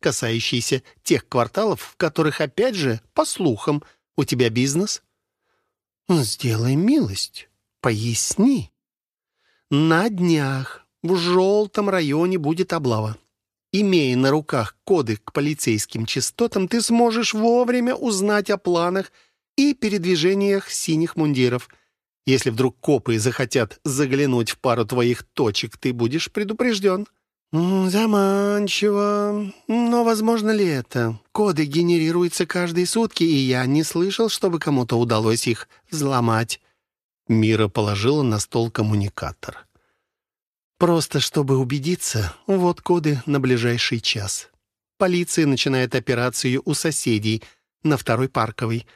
касающиеся тех кварталов, в которых, опять же, по слухам, у тебя бизнес. Сделай милость, поясни. На днях в желтом районе будет облава. Имея на руках коды к полицейским частотам, ты сможешь вовремя узнать о планах и передвижениях синих мундиров. Если вдруг копы захотят заглянуть в пару твоих точек, ты будешь предупрежден. «Заманчиво. Но возможно ли это? Коды генерируются каждые сутки, и я не слышал, чтобы кому-то удалось их взломать». Мира положила на стол коммуникатор. Просто чтобы убедиться, вот коды на ближайший час. Полиция начинает операцию у соседей на второй парковой.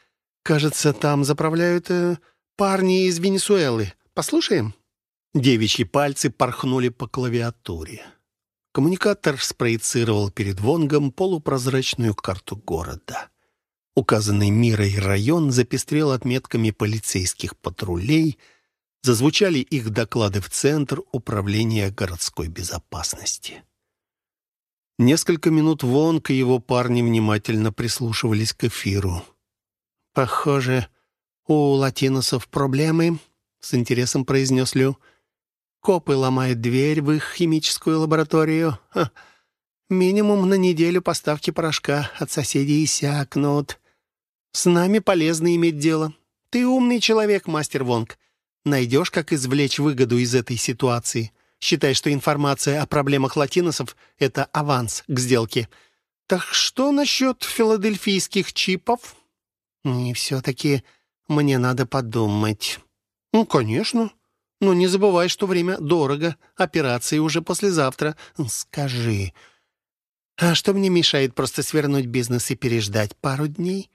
Кажется, там заправляют э, парни из Венесуэлы. Послушаем?» Девичьи пальцы порхнули по клавиатуре. Коммуникатор спроецировал перед Вонгом полупрозрачную карту города. Указанный мирой район запестрел отметками полицейских патрулей — Зазвучали их доклады в Центр управления городской безопасности. Несколько минут Вонг и его парни внимательно прислушивались к эфиру. «Похоже, у латиносов проблемы», — с интересом произнес Лю. «Копы ломают дверь в их химическую лабораторию. Ха. Минимум на неделю поставки порошка от соседей иссякнут. С нами полезно иметь дело. Ты умный человек, мастер Вонг. Найдешь, как извлечь выгоду из этой ситуации. Считай, что информация о проблемах латиносов — это аванс к сделке. Так что насчет филадельфийских чипов? И все-таки мне надо подумать. Ну, конечно. Но не забывай, что время дорого. Операции уже послезавтра. Скажи, а что мне мешает просто свернуть бизнес и переждать пару дней?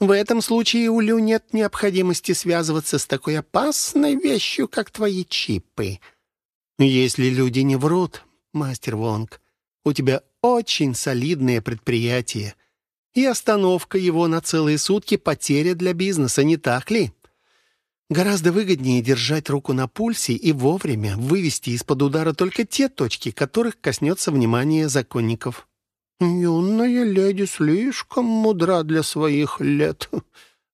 В этом случае у Лю нет необходимости связываться с такой опасной вещью, как твои чипы. Если люди не врут, мастер Вонг, у тебя очень солидное предприятие, и остановка его на целые сутки — потеря для бизнеса, не так ли? Гораздо выгоднее держать руку на пульсе и вовремя вывести из-под удара только те точки, которых коснется внимание законников. «Юная леди слишком мудра для своих лет».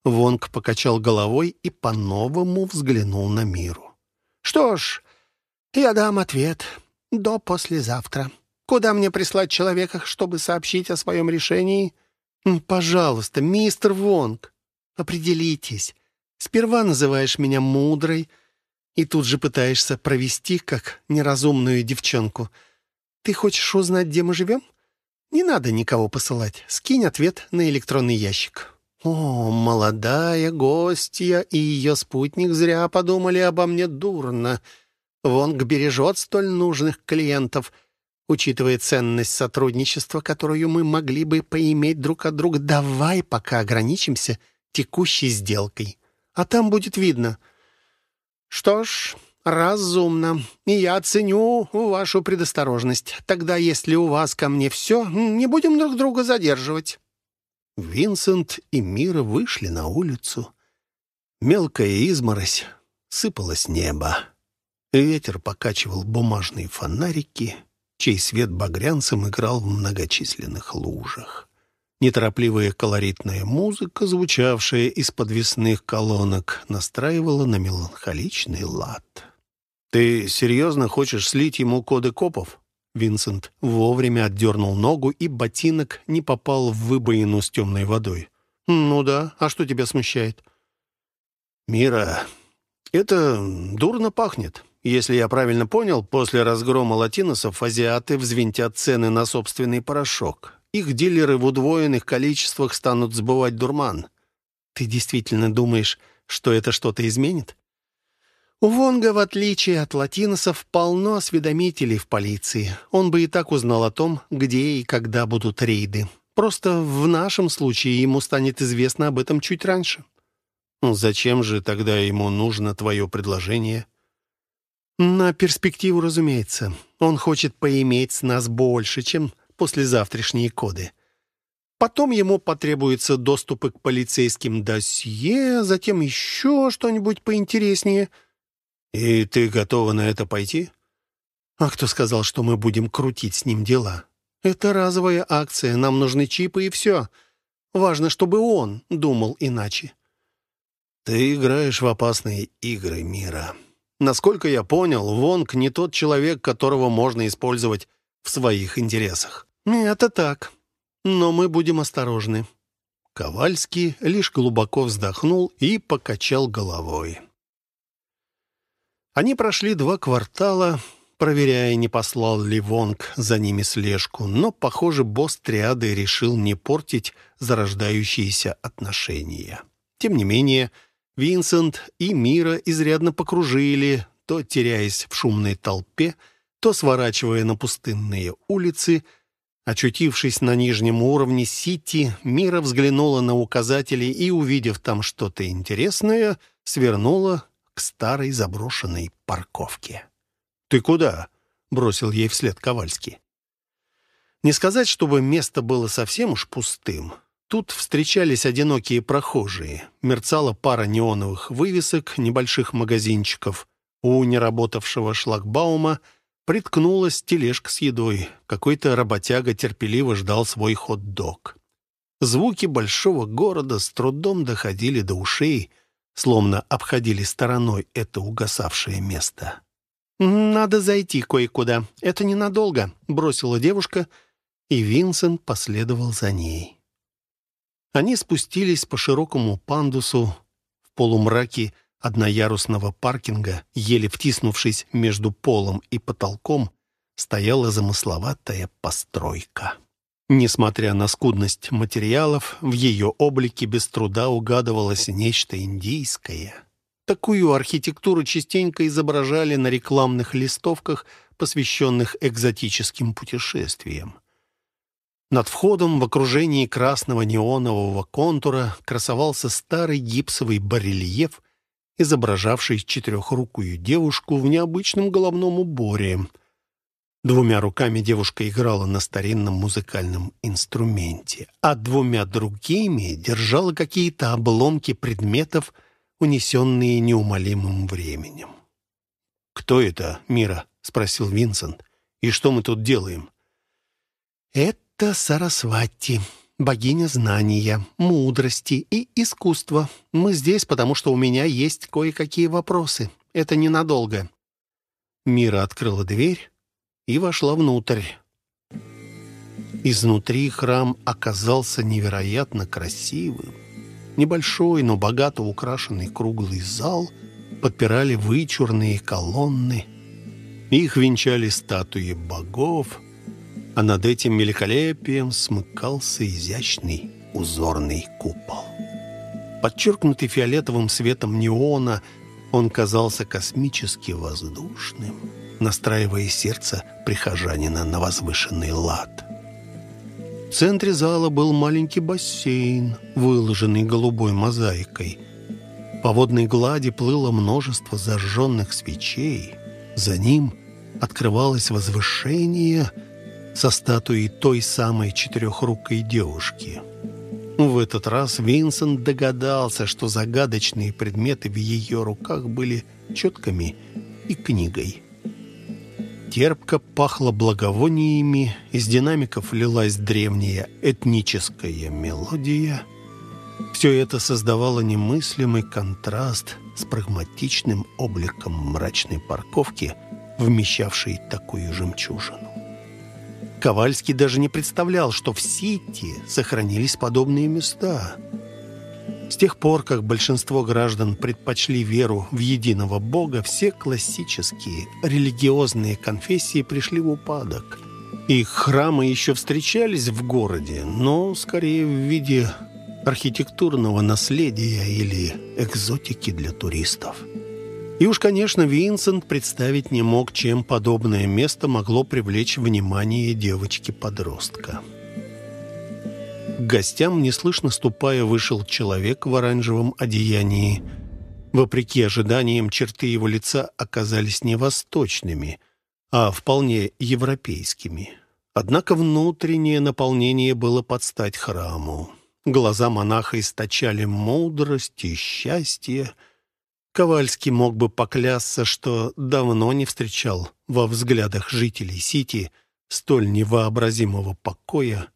Вонг покачал головой и по-новому взглянул на миру. «Что ж, я дам ответ. До послезавтра. Куда мне прислать человека, чтобы сообщить о своем решении?» «Пожалуйста, мистер Вонг, определитесь. Сперва называешь меня мудрой и тут же пытаешься провести как неразумную девчонку. Ты хочешь узнать, где мы живем?» Не надо никого посылать. Скинь ответ на электронный ящик». «О, молодая гостья и ее спутник зря подумали обо мне дурно. Вонг бережет столь нужных клиентов, учитывая ценность сотрудничества, которую мы могли бы поиметь друг от друга. Давай пока ограничимся текущей сделкой, а там будет видно». «Что ж, «Разумно. И я ценю вашу предосторожность. Тогда, если у вас ко мне все, не будем друг друга задерживать». Винсент и Мира вышли на улицу. Мелкая изморозь сыпала с неба. Ветер покачивал бумажные фонарики, чей свет багрянцем играл в многочисленных лужах. Неторопливая колоритная музыка, звучавшая из подвесных колонок, настраивала на меланхоличный лад. «Ты серьезно хочешь слить ему коды копов?» Винсент вовремя отдернул ногу, и ботинок не попал в выбоину с темной водой. «Ну да, а что тебя смущает?» «Мира, это дурно пахнет. Если я правильно понял, после разгрома латиносов азиаты взвинтят цены на собственный порошок. Их дилеры в удвоенных количествах станут сбывать дурман. Ты действительно думаешь, что это что-то изменит? У Вонга, в отличие от латиносов, полно осведомителей в полиции. Он бы и так узнал о том, где и когда будут рейды. Просто в нашем случае ему станет известно об этом чуть раньше. Ну, зачем же тогда ему нужно твое предложение? На перспективу, разумеется. Он хочет поиметь с нас больше, чем послезавтрашние коды. Потом ему потребуется доступы к полицейским досье, затем еще что-нибудь поинтереснее. И ты готова на это пойти? А кто сказал, что мы будем крутить с ним дела? Это разовая акция, нам нужны чипы и все. Важно, чтобы он думал иначе. Ты играешь в опасные игры мира. Насколько я понял, Вонг не тот человек, которого можно использовать в своих интересах. Это так. Но мы будем осторожны. Ковальский лишь глубоко вздохнул и покачал головой. Они прошли два квартала, проверяя, не послал ли Вонг за ними слежку, но, похоже, босс триады решил не портить зарождающиеся отношения. Тем не менее, Винсент и Мира изрядно покружили, то теряясь в шумной толпе, то сворачивая на пустынные улицы. Очутившись на нижнем уровне Сити, Мира взглянула на указатели и, увидев там что-то интересное, свернула к старой заброшенной парковке. «Ты куда?» — бросил ей вслед Ковальский. Не сказать, чтобы место было совсем уж пустым. Тут встречались одинокие прохожие. Мерцала пара неоновых вывесок, небольших магазинчиков. У неработавшего шлагбаума приткнулась тележка с едой. Какой-то работяга терпеливо ждал свой хот-дог. Звуки большого города с трудом доходили до ушей, словно обходили стороной это угасавшее место. «Надо зайти кое-куда. Это ненадолго», — бросила девушка, и Винсент последовал за ней. Они спустились по широкому пандусу в полумраке одноярусного паркинга, еле втиснувшись между полом и потолком, стояла замысловатая постройка. Несмотря на скудность материалов, в ее облике без труда угадывалось нечто индийское. Такую архитектуру частенько изображали на рекламных листовках, посвященных экзотическим путешествиям. Над входом в окружении красного неонового контура красовался старый гипсовый барельеф, изображавший четырехрукую девушку в необычном головном уборе — Двумя руками девушка играла на старинном музыкальном инструменте, а двумя другими держала какие-то обломки предметов, унесенные неумолимым временем. «Кто это, Мира?» — спросил Винсент. «И что мы тут делаем?» «Это Сарасвати, богиня знания, мудрости и искусства. Мы здесь, потому что у меня есть кое-какие вопросы. Это ненадолго». Мира открыла дверь, и вошла внутрь. Изнутри храм оказался невероятно красивым. Небольшой, но богато украшенный круглый зал подпирали вычурные колонны. Их венчали статуи богов, а над этим великолепием смыкался изящный узорный купол. Подчеркнутый фиолетовым светом неона, он казался космически воздушным настраивая сердце прихожанина на возвышенный лад. В центре зала был маленький бассейн, выложенный голубой мозаикой. По водной глади плыло множество зажженных свечей. За ним открывалось возвышение со статуей той самой четырехрукой девушки. В этот раз Винсент догадался, что загадочные предметы в ее руках были четками и книгой. Терпко пахло благовониями, из динамиков лилась древняя этническая мелодия. Все это создавало немыслимый контраст с прагматичным обликом мрачной парковки, вмещавшей такую жемчужину. Ковальский даже не представлял, что в Сити сохранились подобные места – с тех пор, как большинство граждан предпочли веру в единого Бога, все классические религиозные конфессии пришли в упадок. Их храмы еще встречались в городе, но скорее в виде архитектурного наследия или экзотики для туристов. И уж, конечно, Винсент представить не мог, чем подобное место могло привлечь внимание девочки-подростка. К гостям, неслышно ступая, вышел человек в оранжевом одеянии. Вопреки ожиданиям, черты его лица оказались не восточными, а вполне европейскими. Однако внутреннее наполнение было под стать храму. Глаза монаха источали мудрость и счастье. Ковальский мог бы поклясться, что давно не встречал во взглядах жителей Сити столь невообразимого покоя